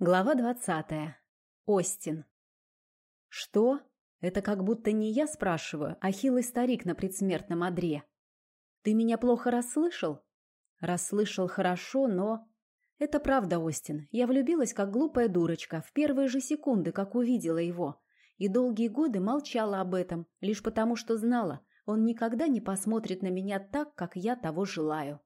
Глава двадцатая. Остин. Что? Это как будто не я спрашиваю, а хилый старик на предсмертном одре. Ты меня плохо расслышал? Расслышал хорошо, но... Это правда, Остин. Я влюбилась, как глупая дурочка, в первые же секунды, как увидела его. И долгие годы молчала об этом, лишь потому что знала, он никогда не посмотрит на меня так, как я того желаю.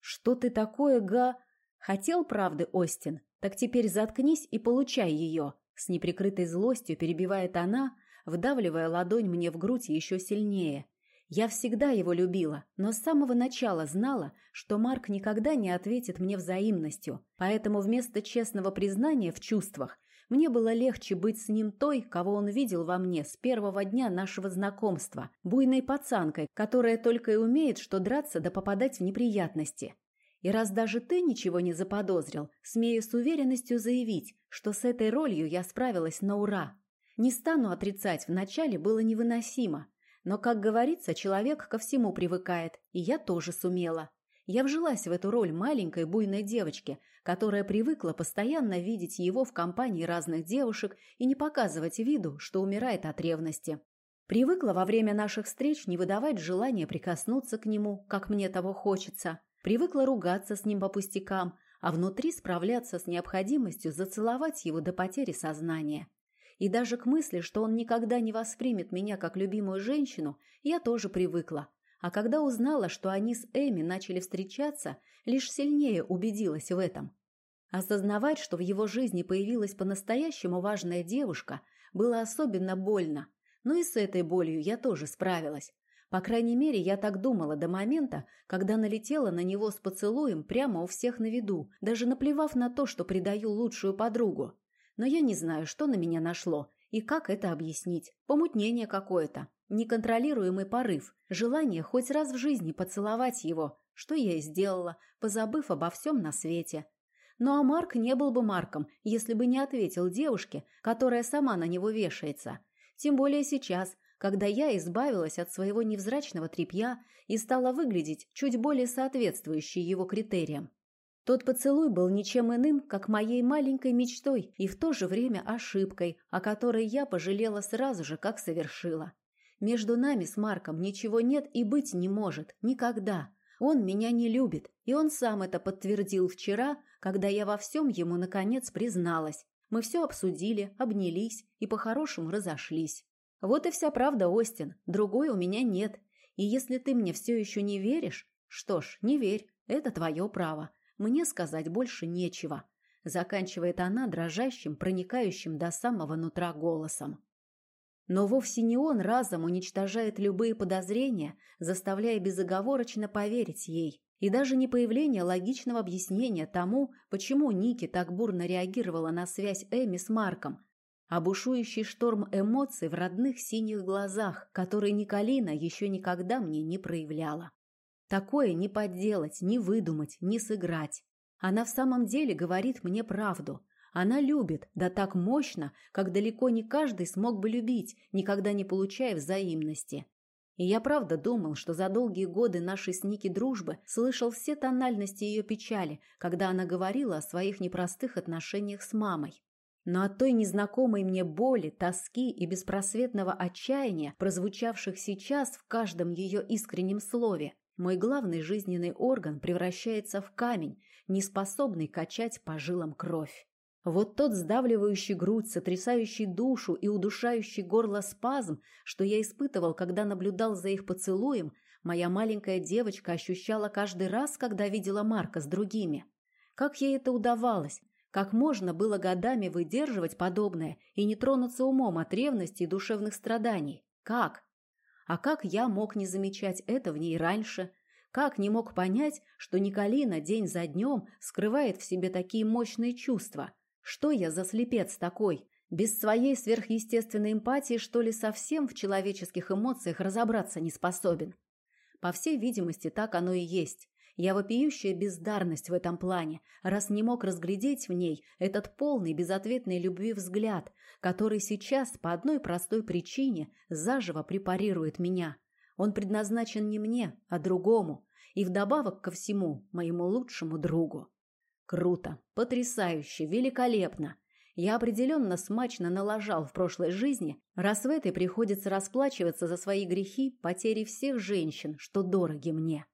Что ты такое, га... Хотел правды, Остин? Так теперь заткнись и получай ее. С неприкрытой злостью перебивает она, вдавливая ладонь мне в грудь еще сильнее. Я всегда его любила, но с самого начала знала, что Марк никогда не ответит мне взаимностью, поэтому вместо честного признания в чувствах мне было легче быть с ним той, кого он видел во мне с первого дня нашего знакомства, буйной пацанкой, которая только и умеет что драться да попадать в неприятности. И раз даже ты ничего не заподозрил, смею с уверенностью заявить, что с этой ролью я справилась на ура. Не стану отрицать, вначале было невыносимо. Но, как говорится, человек ко всему привыкает, и я тоже сумела. Я вжилась в эту роль маленькой буйной девочки, которая привыкла постоянно видеть его в компании разных девушек и не показывать виду, что умирает от ревности. Привыкла во время наших встреч не выдавать желания прикоснуться к нему, как мне того хочется – Привыкла ругаться с ним по пустякам, а внутри справляться с необходимостью зацеловать его до потери сознания. И даже к мысли, что он никогда не воспримет меня как любимую женщину, я тоже привыкла. А когда узнала, что они с Эми начали встречаться, лишь сильнее убедилась в этом. Осознавать, что в его жизни появилась по-настоящему важная девушка, было особенно больно. Но и с этой болью я тоже справилась. По крайней мере, я так думала до момента, когда налетела на него с поцелуем прямо у всех на виду, даже наплевав на то, что предаю лучшую подругу. Но я не знаю, что на меня нашло и как это объяснить. Помутнение какое-то, неконтролируемый порыв, желание хоть раз в жизни поцеловать его, что я и сделала, позабыв обо всем на свете. Ну а Марк не был бы Марком, если бы не ответил девушке, которая сама на него вешается. Тем более сейчас, когда я избавилась от своего невзрачного тряпья и стала выглядеть чуть более соответствующей его критериям. Тот поцелуй был ничем иным, как моей маленькой мечтой и в то же время ошибкой, о которой я пожалела сразу же, как совершила. Между нами с Марком ничего нет и быть не может, никогда. Он меня не любит, и он сам это подтвердил вчера, когда я во всем ему, наконец, призналась. Мы все обсудили, обнялись и по-хорошему разошлись. Вот и вся правда, Остин. Другой у меня нет. И если ты мне все еще не веришь, что ж, не верь. Это твое право. Мне сказать больше нечего. Заканчивает она дрожащим, проникающим до самого нутра голосом. Но вовсе не он разом уничтожает любые подозрения, заставляя безоговорочно поверить ей. И даже не появление логичного объяснения тому, почему Ники так бурно реагировала на связь Эми с Марком – а бушующий шторм эмоций в родных синих глазах, который Николина еще никогда мне не проявляла. Такое не подделать, не выдумать, не сыграть. Она в самом деле говорит мне правду. Она любит, да так мощно, как далеко не каждый смог бы любить, никогда не получая взаимности. И я правда думал, что за долгие годы нашей с Ники дружбы слышал все тональности ее печали, когда она говорила о своих непростых отношениях с мамой. Но от той незнакомой мне боли, тоски и беспросветного отчаяния, прозвучавших сейчас в каждом ее искреннем слове, мой главный жизненный орган превращается в камень, неспособный качать по жилам кровь. Вот тот сдавливающий грудь, сотрясающий душу и удушающий горло спазм, что я испытывал, когда наблюдал за их поцелуем, моя маленькая девочка ощущала каждый раз, когда видела Марка с другими. Как ей это удавалось? Как можно было годами выдерживать подобное и не тронуться умом от ревности и душевных страданий? Как? А как я мог не замечать это в ней раньше? Как не мог понять, что Николина день за днем скрывает в себе такие мощные чувства? Что я за слепец такой? Без своей сверхъестественной эмпатии, что ли, совсем в человеческих эмоциях разобраться не способен? По всей видимости, так оно и есть. Я вопиющая бездарность в этом плане, раз не мог разглядеть в ней этот полный безответной любви взгляд, который сейчас по одной простой причине заживо препарирует меня. Он предназначен не мне, а другому, и вдобавок ко всему моему лучшему другу. Круто, потрясающе, великолепно. Я определенно смачно налажал в прошлой жизни, раз в этой приходится расплачиваться за свои грехи потерей всех женщин, что дороги мне.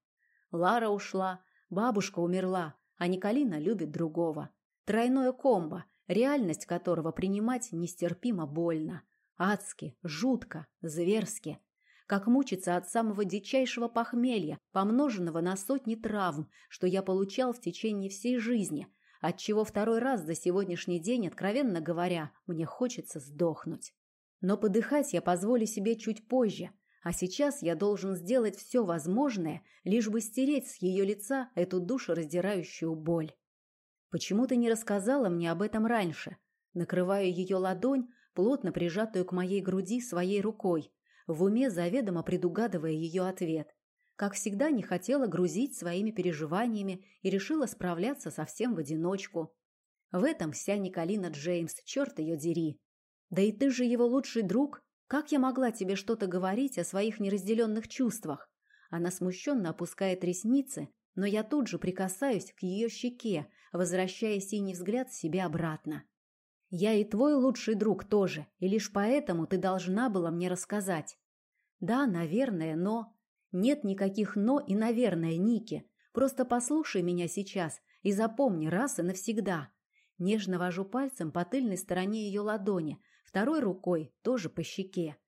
Лара ушла, бабушка умерла, а Николина любит другого. Тройное комбо, реальность которого принимать нестерпимо больно. Адски, жутко, зверски. Как мучиться от самого дичайшего похмелья, помноженного на сотни травм, что я получал в течение всей жизни – отчего второй раз за сегодняшний день, откровенно говоря, мне хочется сдохнуть. Но подыхать я позволю себе чуть позже, а сейчас я должен сделать все возможное, лишь бы стереть с ее лица эту душераздирающую боль. Почему ты не рассказала мне об этом раньше? Накрываю ее ладонь, плотно прижатую к моей груди своей рукой, в уме заведомо предугадывая ее ответ. Как всегда, не хотела грузить своими переживаниями и решила справляться совсем в одиночку. В этом вся Николина Джеймс, черт ее дери. Да и ты же его лучший друг. Как я могла тебе что-то говорить о своих неразделенных чувствах? Она смущенно опускает ресницы, но я тут же прикасаюсь к ее щеке, возвращая синий взгляд себе обратно. Я и твой лучший друг тоже, и лишь поэтому ты должна была мне рассказать. Да, наверное, но... Нет никаких «но» и «наверное», Ники. Просто послушай меня сейчас и запомни раз и навсегда. Нежно вожу пальцем по тыльной стороне ее ладони, второй рукой тоже по щеке.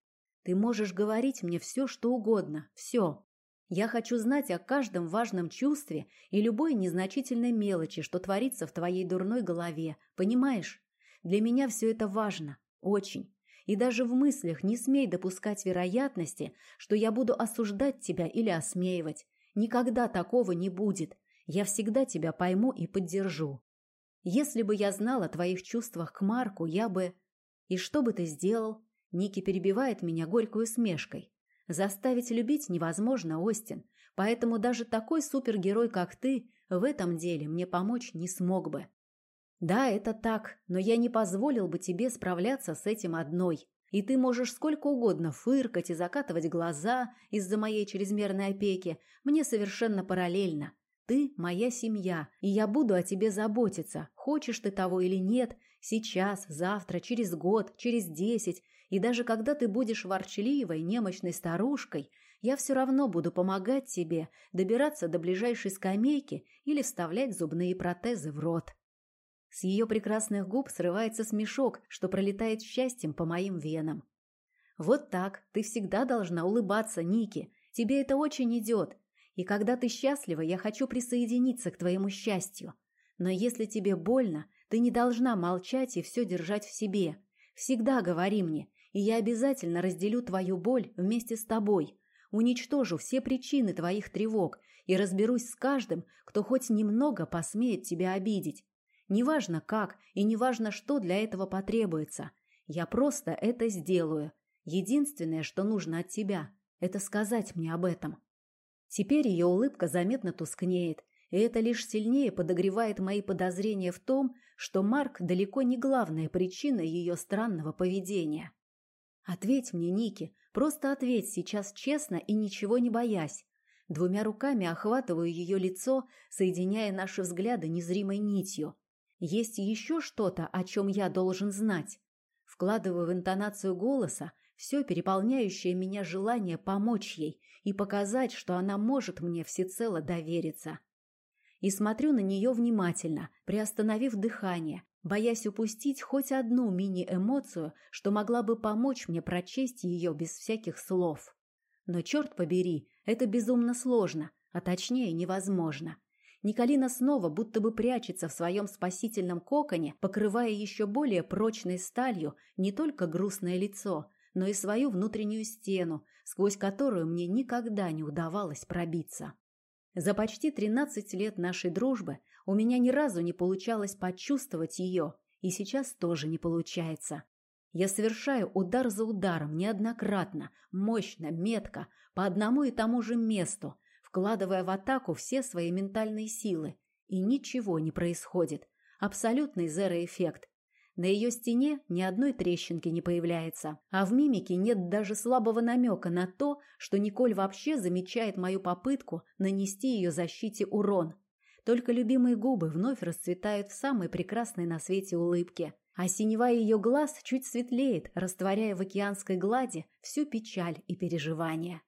Ты можешь говорить мне все, что угодно, все. Я хочу знать о каждом важном чувстве и любой незначительной мелочи, что творится в твоей дурной голове, понимаешь? Для меня все это важно, очень. И даже в мыслях не смей допускать вероятности, что я буду осуждать тебя или осмеивать. Никогда такого не будет. Я всегда тебя пойму и поддержу. Если бы я знал о твоих чувствах к Марку, я бы... И что бы ты сделал? Ники перебивает меня горькой усмешкой. Заставить любить невозможно, Остин, поэтому даже такой супергерой, как ты, в этом деле мне помочь не смог бы. Да, это так, но я не позволил бы тебе справляться с этим одной. И ты можешь сколько угодно фыркать и закатывать глаза из-за моей чрезмерной опеки. Мне совершенно параллельно. Ты моя семья, и я буду о тебе заботиться, хочешь ты того или нет, сейчас, завтра, через год, через десять, и даже когда ты будешь ворчливой, немощной старушкой, я все равно буду помогать тебе добираться до ближайшей скамейки или вставлять зубные протезы в рот. С ее прекрасных губ срывается смешок, что пролетает счастьем по моим венам. Вот так, ты всегда должна улыбаться, Ники. Тебе это очень идет. И когда ты счастлива, я хочу присоединиться к твоему счастью. Но если тебе больно, ты не должна молчать и все держать в себе. Всегда говори мне, и я обязательно разделю твою боль вместе с тобой. Уничтожу все причины твоих тревог и разберусь с каждым, кто хоть немного посмеет тебя обидеть. Неважно как и неважно, что для этого потребуется. Я просто это сделаю. Единственное, что нужно от тебя, это сказать мне об этом. Теперь ее улыбка заметно тускнеет, и это лишь сильнее подогревает мои подозрения в том, что Марк далеко не главная причина ее странного поведения. Ответь мне, Ники, просто ответь сейчас честно и ничего не боясь. Двумя руками охватываю ее лицо, соединяя наши взгляды незримой нитью. Есть еще что-то, о чем я должен знать. Вкладываю в интонацию голоса все переполняющее меня желание помочь ей и показать, что она может мне всецело довериться. И смотрю на нее внимательно, приостановив дыхание, боясь упустить хоть одну мини-эмоцию, что могла бы помочь мне прочесть ее без всяких слов. Но, черт побери, это безумно сложно, а точнее невозможно. Николина снова будто бы прячется в своем спасительном коконе, покрывая еще более прочной сталью не только грустное лицо, но и свою внутреннюю стену, сквозь которую мне никогда не удавалось пробиться. За почти 13 лет нашей дружбы у меня ни разу не получалось почувствовать ее, и сейчас тоже не получается. Я совершаю удар за ударом неоднократно, мощно, метко, по одному и тому же месту, вкладывая в атаку все свои ментальные силы, и ничего не происходит. Абсолютный зероэффект. На ее стене ни одной трещинки не появляется, а в мимике нет даже слабого намека на то, что Николь вообще замечает мою попытку нанести ее защите урон. Только любимые губы вновь расцветают в самой прекрасной на свете улыбке, а синева ее глаз чуть светлеет, растворяя в океанской глади всю печаль и переживания.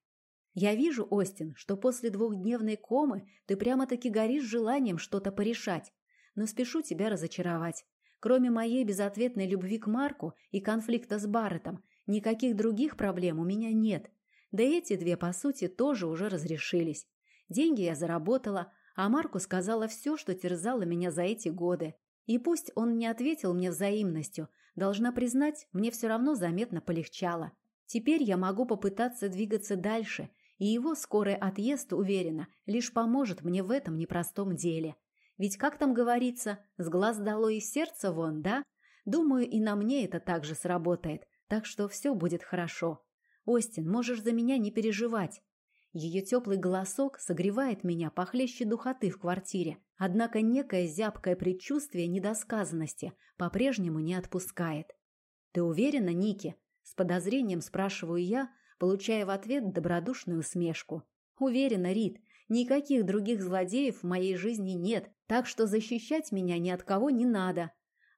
Я вижу, Остин, что после двухдневной комы ты прямо-таки горишь желанием что-то порешать, но спешу тебя разочаровать. Кроме моей безответной любви к Марку и конфликта с Барреттом, никаких других проблем у меня нет. Да эти две, по сути, тоже уже разрешились. Деньги я заработала, а Марку сказала все, что терзало меня за эти годы. И пусть он не ответил мне взаимностью, должна признать, мне все равно заметно полегчало. Теперь я могу попытаться двигаться дальше, и его скорый отъезд, уверена, лишь поможет мне в этом непростом деле. Ведь, как там говорится, с глаз дало и сердце вон, да? Думаю, и на мне это также сработает, так что все будет хорошо. Остин, можешь за меня не переживать. Ее теплый голосок согревает меня похлеще духоты в квартире, однако некое зябкое предчувствие недосказанности по-прежнему не отпускает. «Ты уверена, Ники?» – с подозрением спрашиваю я, получая в ответ добродушную усмешку. «Уверена, Рит, никаких других злодеев в моей жизни нет, так что защищать меня ни от кого не надо».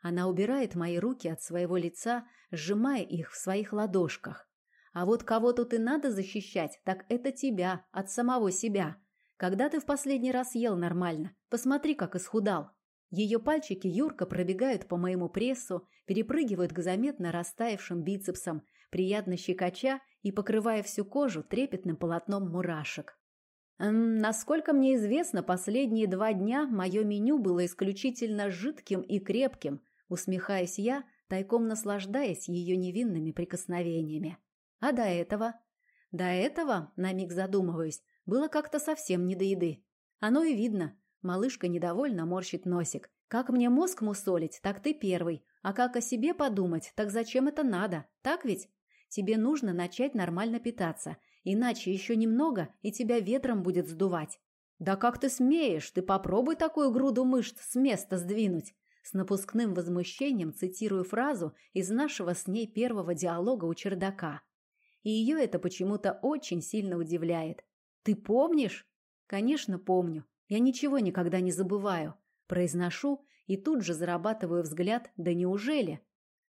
Она убирает мои руки от своего лица, сжимая их в своих ладошках. А вот кого тут и надо защищать, так это тебя, от самого себя. Когда ты в последний раз ел нормально? Посмотри, как исхудал. Ее пальчики юрко пробегают по моему прессу, перепрыгивают к заметно растаявшим бицепсам, приятно щекоча и покрывая всю кожу трепетным полотном мурашек. Эм, насколько мне известно, последние два дня мое меню было исключительно жидким и крепким, усмехаясь я, тайком наслаждаясь ее невинными прикосновениями. А до этого? До этого, на миг задумываюсь, было как-то совсем не до еды. Оно и видно. Малышка недовольно морщит носик. Как мне мозг мусолить, так ты первый. А как о себе подумать, так зачем это надо? Так ведь? Тебе нужно начать нормально питаться. Иначе еще немного, и тебя ветром будет сдувать. Да как ты смеешь? Ты попробуй такую груду мышц с места сдвинуть. С напускным возмущением цитирую фразу из нашего с ней первого диалога у чердака и ее это почему-то очень сильно удивляет. «Ты помнишь?» «Конечно, помню. Я ничего никогда не забываю». Произношу и тут же зарабатываю взгляд «Да неужели?»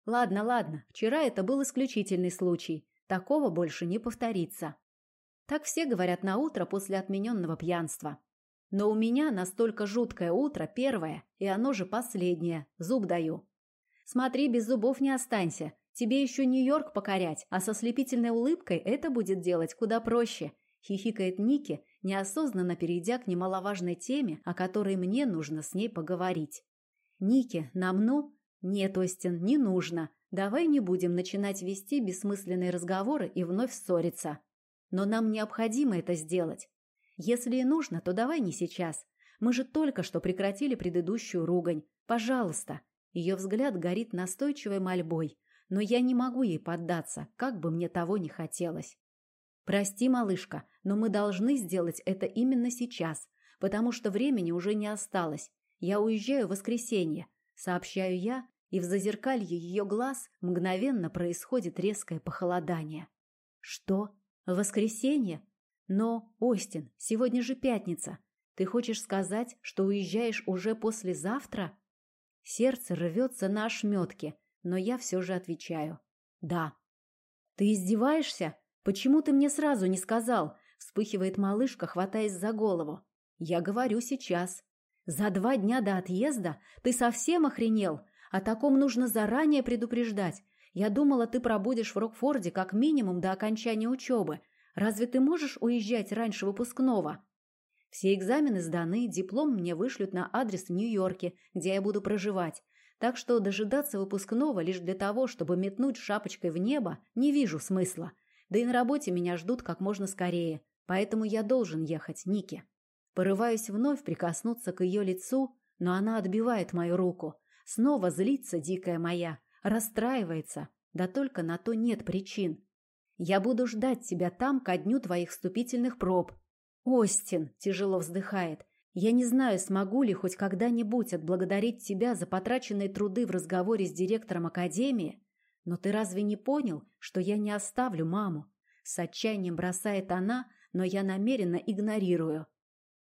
«Ладно, ладно, вчера это был исключительный случай. Такого больше не повторится». Так все говорят на утро после отмененного пьянства. Но у меня настолько жуткое утро первое, и оно же последнее, зуб даю. Смотри, без зубов не останься, Тебе еще Нью-Йорк покорять, а со слепительной улыбкой это будет делать куда проще», – хихикает Ники, неосознанно перейдя к немаловажной теме, о которой мне нужно с ней поговорить. «Ники, нам ну?» «Нет, Остин, не нужно. Давай не будем начинать вести бессмысленные разговоры и вновь ссориться. Но нам необходимо это сделать. Если и нужно, то давай не сейчас. Мы же только что прекратили предыдущую ругань. Пожалуйста». Ее взгляд горит настойчивой мольбой, но я не могу ей поддаться, как бы мне того не хотелось. Прости, малышка, но мы должны сделать это именно сейчас, потому что времени уже не осталось. Я уезжаю в воскресенье, сообщаю я, и в зазеркалье ее глаз мгновенно происходит резкое похолодание. Что? В воскресенье? Но, Остин, сегодня же пятница. Ты хочешь сказать, что уезжаешь уже послезавтра? Сердце рвется на ошметке, но я все же отвечаю «да». «Ты издеваешься? Почему ты мне сразу не сказал?» Вспыхивает малышка, хватаясь за голову. «Я говорю сейчас. За два дня до отъезда ты совсем охренел? О таком нужно заранее предупреждать. Я думала, ты пробудешь в Рокфорде как минимум до окончания учебы. Разве ты можешь уезжать раньше выпускного?» Все экзамены сданы, диплом мне вышлют на адрес в Нью-Йорке, где я буду проживать. Так что дожидаться выпускного лишь для того, чтобы метнуть шапочкой в небо, не вижу смысла. Да и на работе меня ждут как можно скорее. Поэтому я должен ехать, Ники. Порываюсь вновь прикоснуться к ее лицу, но она отбивает мою руку. Снова злится дикая моя, расстраивается. Да только на то нет причин. Я буду ждать тебя там ко дню твоих вступительных проб. Остин тяжело вздыхает. Я не знаю, смогу ли хоть когда-нибудь отблагодарить тебя за потраченные труды в разговоре с директором академии, но ты разве не понял, что я не оставлю маму? С отчаянием бросает она, но я намеренно игнорирую.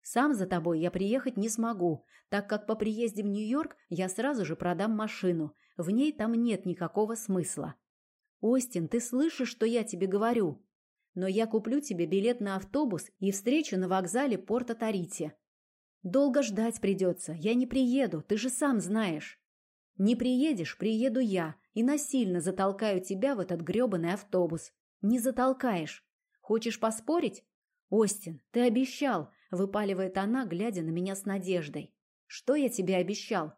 Сам за тобой я приехать не смогу, так как по приезде в Нью-Йорк я сразу же продам машину. В ней там нет никакого смысла. Остин, ты слышишь, что я тебе говорю? Но я куплю тебе билет на автобус и встречу на вокзале Порто-Тарите. Долго ждать придется, я не приеду, ты же сам знаешь. Не приедешь, приеду я и насильно затолкаю тебя в этот грёбаный автобус. Не затолкаешь. Хочешь поспорить? Остин, ты обещал, выпаливает она, глядя на меня с надеждой. Что я тебе обещал?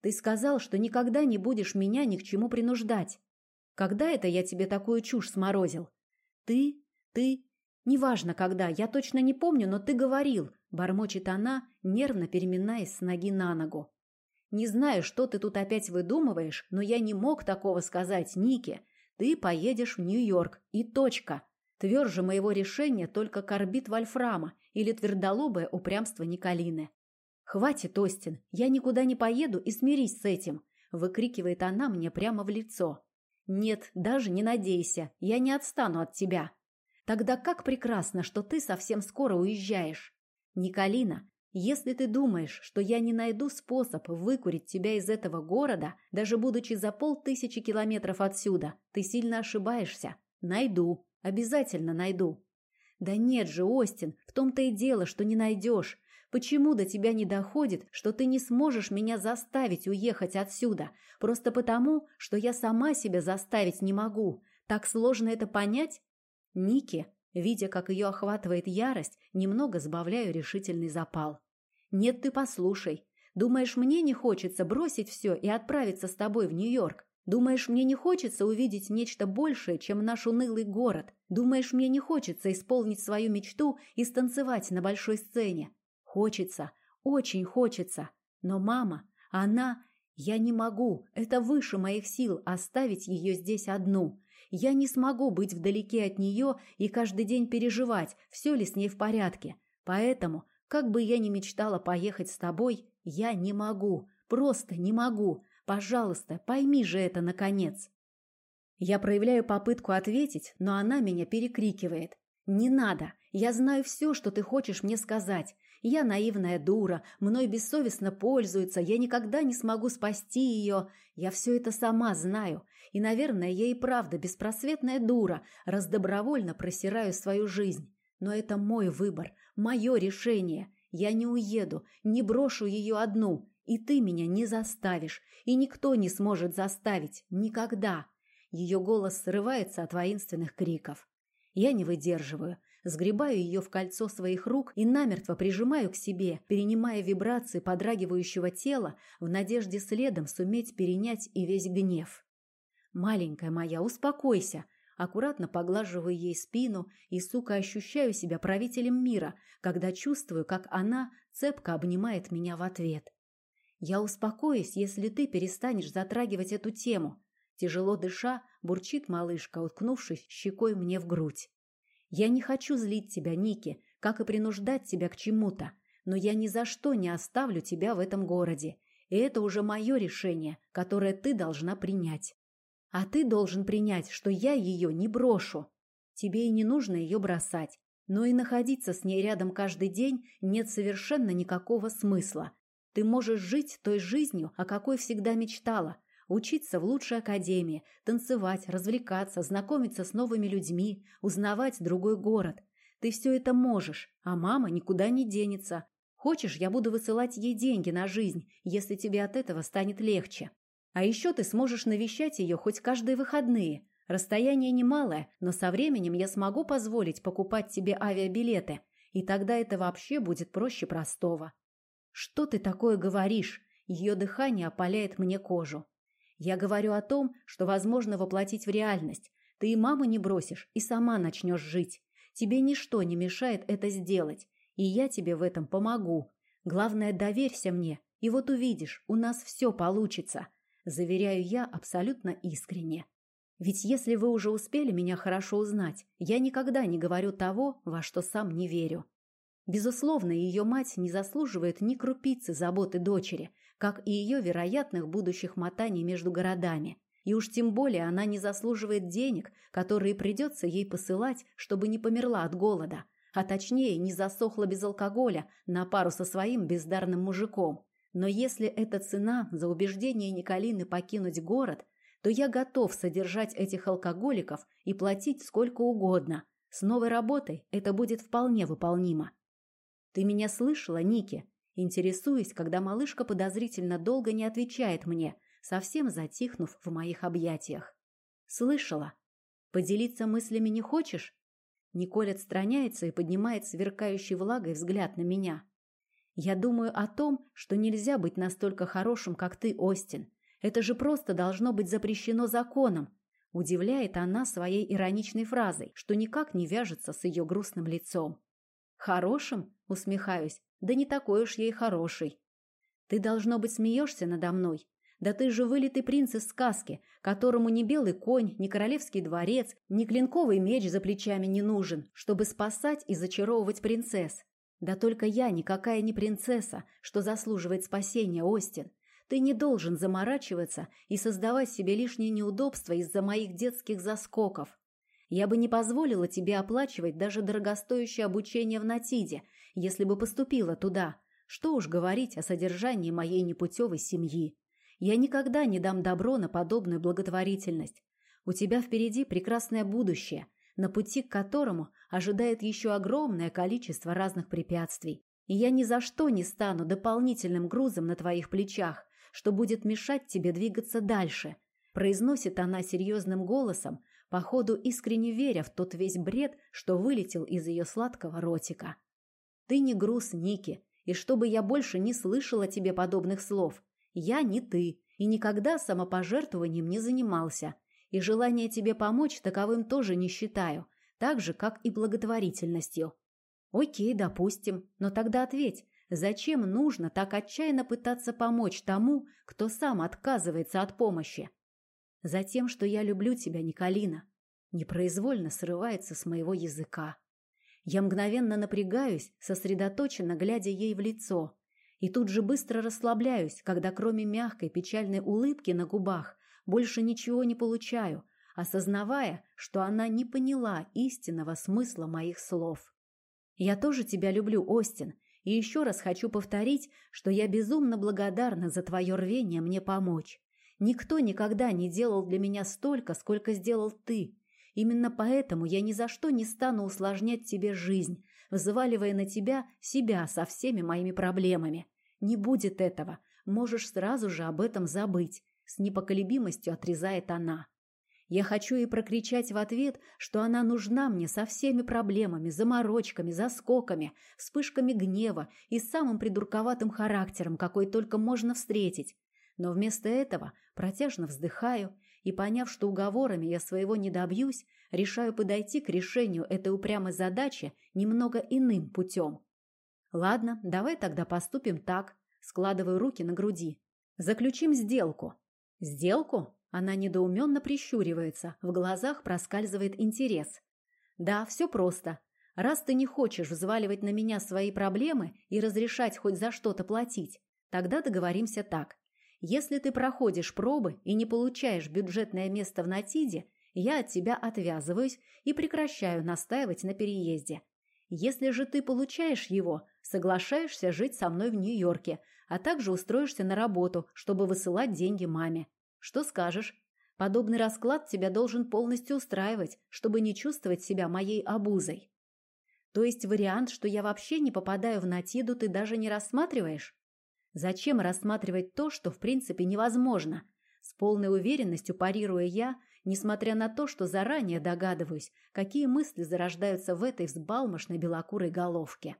Ты сказал, что никогда не будешь меня ни к чему принуждать. Когда это я тебе такую чушь сморозил? Ты, ты, неважно когда, я точно не помню, но ты говорил, бормочет она, нервно переминаясь с ноги на ногу. Не знаю, что ты тут опять выдумываешь, но я не мог такого сказать Нике. Ты поедешь в Нью-Йорк и точка. Тверже моего решения только корбит Вольфрама или твердолобое упрямство Николины. «Хватит, Остин, я никуда не поеду и смирись с этим», выкрикивает она мне прямо в лицо. «Нет, даже не надейся, я не отстану от тебя». «Тогда как прекрасно, что ты совсем скоро уезжаешь». «Николина, если ты думаешь, что я не найду способ выкурить тебя из этого города, даже будучи за полтысячи километров отсюда, ты сильно ошибаешься. Найду. Обязательно найду. Да нет же, Остин, в том-то и дело, что не найдешь. Почему до тебя не доходит, что ты не сможешь меня заставить уехать отсюда? Просто потому, что я сама себя заставить не могу. Так сложно это понять? Ники, видя, как ее охватывает ярость, немного сбавляю решительный запал. Нет, ты послушай. Думаешь, мне не хочется бросить все и отправиться с тобой в Нью-Йорк? Думаешь, мне не хочется увидеть нечто большее, чем наш унылый город? Думаешь, мне не хочется исполнить свою мечту и станцевать на большой сцене? Хочется, очень хочется. Но мама, она... Я не могу, это выше моих сил оставить ее здесь одну. Я не смогу быть вдалеке от нее и каждый день переживать, все ли с ней в порядке. Поэтому как бы я ни мечтала поехать с тобой, я не могу, просто не могу. Пожалуйста, пойми же это, наконец. Я проявляю попытку ответить, но она меня перекрикивает. «Не надо! Я знаю все, что ты хочешь мне сказать. Я наивная дура, мной бессовестно пользуются, я никогда не смогу спасти ее. Я все это сама знаю. И, наверное, я и правда беспросветная дура, раз добровольно просираю свою жизнь. Но это мой выбор, мое решение. Я не уеду, не брошу ее одну, и ты меня не заставишь, и никто не сможет заставить, никогда. Ее голос срывается от воинственных криков. Я не выдерживаю, сгребаю ее в кольцо своих рук и намертво прижимаю к себе, перенимая вибрации подрагивающего тела в надежде следом суметь перенять и весь гнев. «Маленькая моя, успокойся!» аккуратно поглаживаю ей спину и, сука, ощущаю себя правителем мира, когда чувствую, как она цепко обнимает меня в ответ. Я успокоюсь, если ты перестанешь затрагивать эту тему. Тяжело дыша, бурчит малышка, уткнувшись щекой мне в грудь. Я не хочу злить тебя, Ники, как и принуждать тебя к чему-то, но я ни за что не оставлю тебя в этом городе, и это уже мое решение, которое ты должна принять. А ты должен принять, что я ее не брошу. Тебе и не нужно ее бросать. Но и находиться с ней рядом каждый день нет совершенно никакого смысла. Ты можешь жить той жизнью, о какой всегда мечтала. Учиться в лучшей академии, танцевать, развлекаться, знакомиться с новыми людьми, узнавать другой город. Ты все это можешь, а мама никуда не денется. Хочешь, я буду высылать ей деньги на жизнь, если тебе от этого станет легче. А еще ты сможешь навещать ее хоть каждые выходные. Расстояние немалое, но со временем я смогу позволить покупать тебе авиабилеты, и тогда это вообще будет проще простого. Что ты такое говоришь? Ее дыхание опаляет мне кожу. Я говорю о том, что возможно воплотить в реальность. Ты и маму не бросишь, и сама начнешь жить. Тебе ничто не мешает это сделать, и я тебе в этом помогу. Главное, доверься мне, и вот увидишь, у нас все получится. Заверяю я абсолютно искренне. Ведь если вы уже успели меня хорошо узнать, я никогда не говорю того, во что сам не верю. Безусловно, ее мать не заслуживает ни крупицы заботы дочери, как и ее вероятных будущих мотаний между городами. И уж тем более она не заслуживает денег, которые придется ей посылать, чтобы не померла от голода. а точнее не засохла без алкоголя на пару со своим бездарным мужиком. Но если это цена за убеждение Николины покинуть город, то я готов содержать этих алкоголиков и платить сколько угодно. С новой работой это будет вполне выполнимо. Ты меня слышала, Ники? Интересуюсь, когда малышка подозрительно долго не отвечает мне, совсем затихнув в моих объятиях. Слышала. Поделиться мыслями не хочешь? Николь отстраняется и поднимает сверкающий влагой взгляд на меня. Я думаю о том, что нельзя быть настолько хорошим, как ты, Остин. Это же просто должно быть запрещено законом. Удивляет она своей ироничной фразой, что никак не вяжется с ее грустным лицом. Хорошим? Усмехаюсь. Да не такой уж ей хороший. Ты, должно быть, смеешься надо мной. Да ты же вылитый принц из сказки, которому ни белый конь, ни королевский дворец, ни клинковый меч за плечами не нужен, чтобы спасать и зачаровывать принцесс. Да только я никакая не принцесса, что заслуживает спасения, Остин. Ты не должен заморачиваться и создавать себе лишние неудобства из-за моих детских заскоков. Я бы не позволила тебе оплачивать даже дорогостоящее обучение в Натиде, если бы поступила туда. Что уж говорить о содержании моей непутевой семьи. Я никогда не дам добро на подобную благотворительность. У тебя впереди прекрасное будущее, на пути к которому ожидает еще огромное количество разных препятствий. И я ни за что не стану дополнительным грузом на твоих плечах, что будет мешать тебе двигаться дальше. Произносит она серьезным голосом, походу искренне веря в тот весь бред, что вылетел из ее сладкого ротика. Ты не груз, Ники, и чтобы я больше не слышала тебе подобных слов, я не ты и никогда самопожертвованием не занимался, и желание тебе помочь таковым тоже не считаю, так же, как и благотворительностью. Окей, допустим, но тогда ответь, зачем нужно так отчаянно пытаться помочь тому, кто сам отказывается от помощи? Затем, что я люблю тебя, Николина. Непроизвольно срывается с моего языка. Я мгновенно напрягаюсь, сосредоточенно глядя ей в лицо, и тут же быстро расслабляюсь, когда кроме мягкой печальной улыбки на губах больше ничего не получаю, осознавая, что она не поняла истинного смысла моих слов. «Я тоже тебя люблю, Остин, и еще раз хочу повторить, что я безумно благодарна за твое рвение мне помочь. Никто никогда не делал для меня столько, сколько сделал ты. Именно поэтому я ни за что не стану усложнять тебе жизнь, взваливая на тебя себя со всеми моими проблемами. Не будет этого. Можешь сразу же об этом забыть. С непоколебимостью отрезает она. Я хочу ей прокричать в ответ, что она нужна мне со всеми проблемами, заморочками, заскоками, вспышками гнева и самым придурковатым характером, какой только можно встретить. Но вместо этого протяжно вздыхаю и, поняв, что уговорами я своего не добьюсь, решаю подойти к решению этой упрямой задачи немного иным путем. Ладно, давай тогда поступим так. Складываю руки на груди. Заключим сделку. Сделку? Она недоуменно прищуривается, в глазах проскальзывает интерес. Да, все просто. Раз ты не хочешь взваливать на меня свои проблемы и разрешать хоть за что-то платить, тогда договоримся так. Если ты проходишь пробы и не получаешь бюджетное место в Натиде, я от тебя отвязываюсь и прекращаю настаивать на переезде. Если же ты получаешь его, соглашаешься жить со мной в Нью-Йорке, а также устроишься на работу, чтобы высылать деньги маме. Что скажешь? Подобный расклад тебя должен полностью устраивать, чтобы не чувствовать себя моей обузой. То есть вариант, что я вообще не попадаю в Натиду, ты даже не рассматриваешь? Зачем рассматривать то, что в принципе невозможно? С полной уверенностью парируя я, несмотря на то, что заранее догадываюсь, какие мысли зарождаются в этой взбалмошной белокурой головке.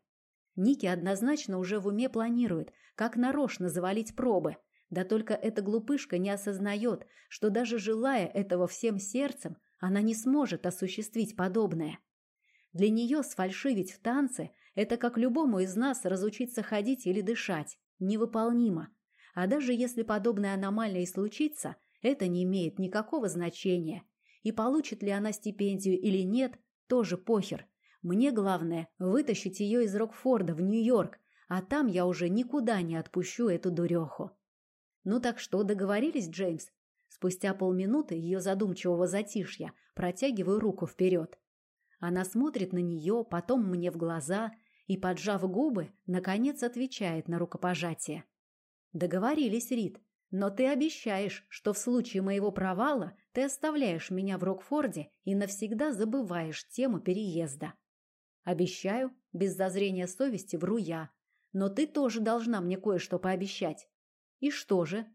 Ники однозначно уже в уме планирует, как нарочно завалить пробы. Да только эта глупышка не осознает, что даже желая этого всем сердцем, она не сможет осуществить подобное. Для нее сфальшивить в танце – это как любому из нас разучиться ходить или дышать. Невыполнимо. А даже если подобная аномалия и случится, это не имеет никакого значения. И получит ли она стипендию или нет, тоже похер – мне главное вытащить ее из Рокфорда в Нью-Йорк, а там я уже никуда не отпущу эту дуреху. Ну так что, договорились, Джеймс? Спустя полминуты ее задумчивого затишья протягиваю руку вперед. Она смотрит на нее, потом мне в глаза и, поджав губы, наконец отвечает на рукопожатие. Договорились, Рид, но ты обещаешь, что в случае моего провала ты оставляешь меня в Рокфорде и навсегда забываешь тему переезда. Обещаю, без зазрения совести вру я, но ты тоже должна мне кое-что пообещать. И что же?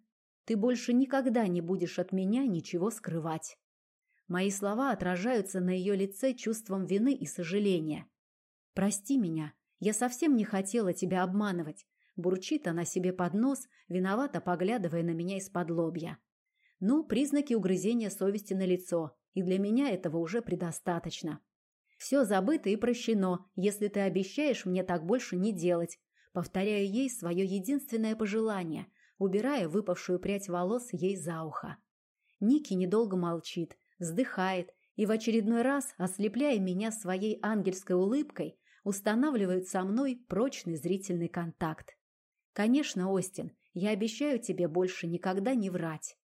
Ты больше никогда не будешь от меня ничего скрывать. Мои слова отражаются на ее лице чувством вины и сожаления. Прости меня, я совсем не хотела тебя обманывать. Бурчит она себе под нос, виновато поглядывая на меня из-под лобья. Ну, признаки угрызения совести на лицо, и для меня этого уже предостаточно. Все забыто и прощено, если ты обещаешь мне так больше не делать. Повторяю ей свое единственное пожелание, убирая выпавшую прядь волос ей за ухо. Ники недолго молчит, вздыхает и в очередной раз, ослепляя меня своей ангельской улыбкой, устанавливает со мной прочный зрительный контакт. Конечно, Остин, я обещаю тебе больше никогда не врать.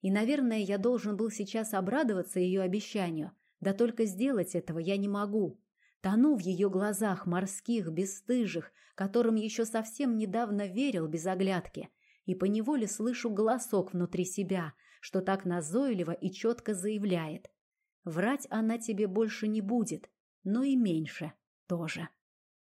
И, наверное, я должен был сейчас обрадоваться ее обещанию, да только сделать этого я не могу. Тону в ее глазах морских, бесстыжих, которым еще совсем недавно верил без оглядки, и поневоле слышу голосок внутри себя, что так назойливо и четко заявляет. Врать она тебе больше не будет, но и меньше тоже.